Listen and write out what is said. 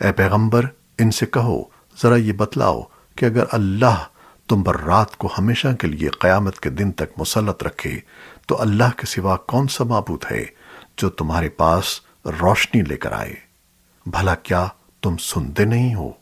اے پیغمبر، ان سے کہو، ذرا یہ بتلاؤ کہ اگر اللہ تم پر رات کو ہمیشہ کے لیے قیامت کے دن تک مسلط رکھے، تو اللہ کے سوا کون سا معبود ہے جو تمہارے پاس روشنی لے کر آئے؟ بھلا کیا تم سنتے نہیں ہو؟